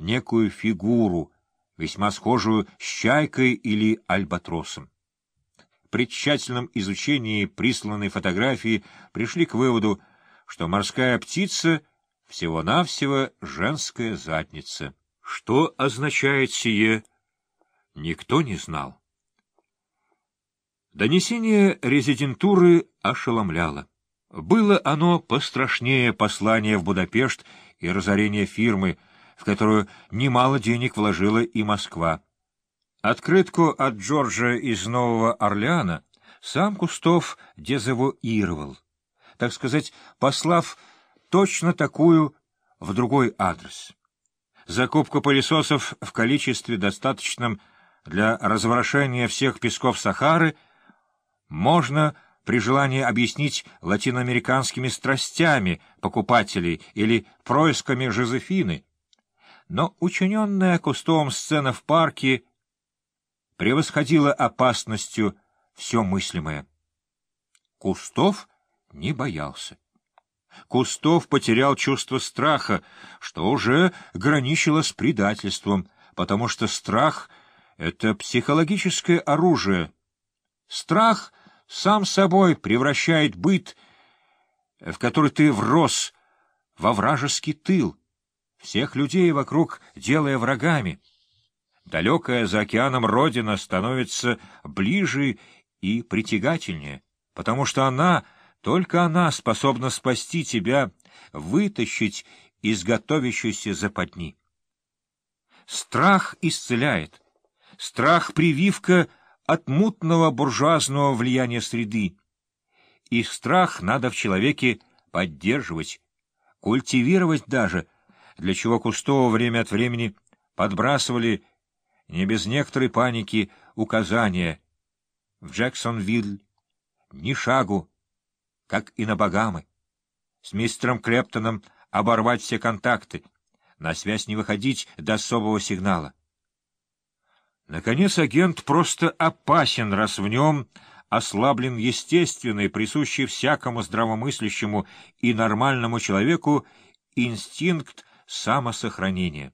некую фигуру, весьма схожую с чайкой или альбатросом. При тщательном изучении присланной фотографии пришли к выводу, что морская птица всего-навсего женская задница. Что означает сие, никто не знал. Донесение резидентуры ошеломляло. Было оно пострашнее послания в Будапешт и разорения фирмы, в которую немало денег вложила и Москва. Открытку от Джорджа из Нового Орлеана сам Кустов дезавуировал, так сказать, послав точно такую в другой адрес. Закупка пылесосов в количестве достаточном для разворошения всех песков Сахары можно при желании объяснить латиноамериканскими страстями покупателей или происками Жозефины. Но учиненная Кустовым сцена в парке превосходила опасностью все мыслимое. Кустов не боялся. Кустов потерял чувство страха, что уже граничило с предательством, потому что страх — это психологическое оружие. Страх сам собой превращает быт, в который ты врос, во вражеский тыл, всех людей вокруг делая врагами. Далекая за океаном Родина становится ближе и притягательнее, потому что она — только она способна спасти тебя, вытащить из готовящейся западни. Страх исцеляет. Страх — прививка от мутного буржуазного влияния среды. И страх надо в человеке поддерживать, культивировать даже, для чего Кустова время от времени подбрасывали, не без некоторой паники, указания в Джексонвилл, ни шагу, как и на Багамы. С мистером Клептоном оборвать все контакты, на связь не выходить до особого сигнала. Наконец, агент просто опасен, раз в нем ослаблен естественный, присущий всякому здравомыслящему и нормальному человеку инстинкт самосохранения.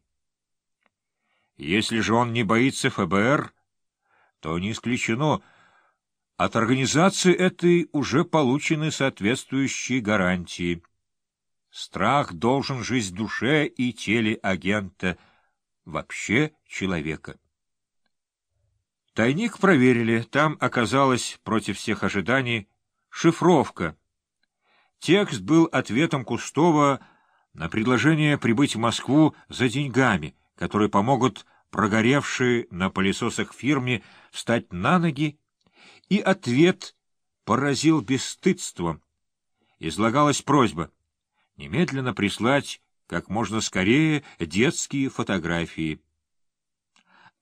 Если же он не боится ФБР, то не исключено, от организации этой уже получены соответствующие гарантии. Страх должен жить в душе и теле агента, вообще человека. Тайник проверили, там оказалась, против всех ожиданий, шифровка. Текст был ответом Кустова на предложение прибыть в Москву за деньгами, которые помогут прогоревшей на пылесосах фирме встать на ноги и ответ поразил бесстыдством. Излагалась просьба немедленно прислать как можно скорее детские фотографии.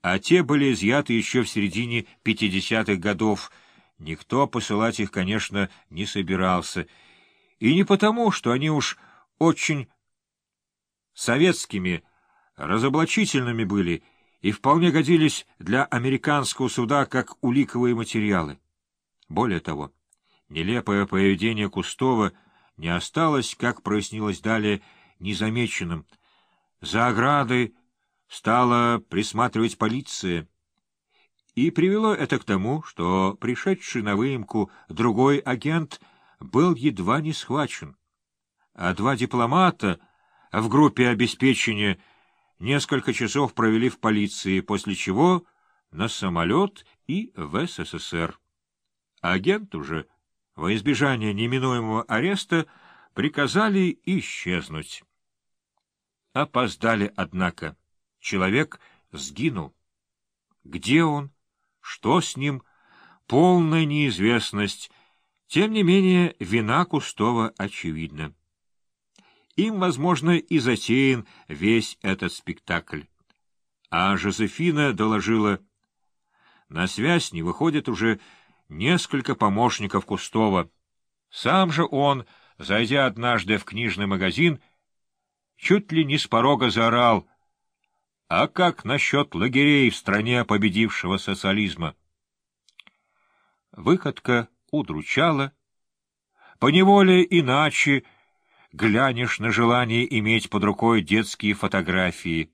А те были изъяты еще в середине пятидесятых годов. Никто посылать их, конечно, не собирался. И не потому, что они уж очень советскими, разоблачительными были — и вполне годились для американского суда как уликовые материалы. Более того, нелепое поведение Кустова не осталось, как прояснилось далее, незамеченным. За оградой стала присматривать полиция, и привело это к тому, что пришедший на выемку другой агент был едва не схвачен, а два дипломата в группе обеспечения — несколько часов провели в полиции, после чего на самолет и в СССР. Агент уже, во избежание неминуемого ареста, приказали исчезнуть. Опоздали, однако. Человек сгинул. Где он? Что с ним? Полная неизвестность. Тем не менее, вина Кустова очевидна. Им, возможно, и затеян весь этот спектакль. А Жозефина доложила, на связь не выходит уже несколько помощников Кустова. Сам же он, зайдя однажды в книжный магазин, чуть ли не с порога заорал, «А как насчет лагерей в стране победившего социализма?» Выходка удручала, поневоле иначе глянешь на желание иметь под рукой детские фотографии —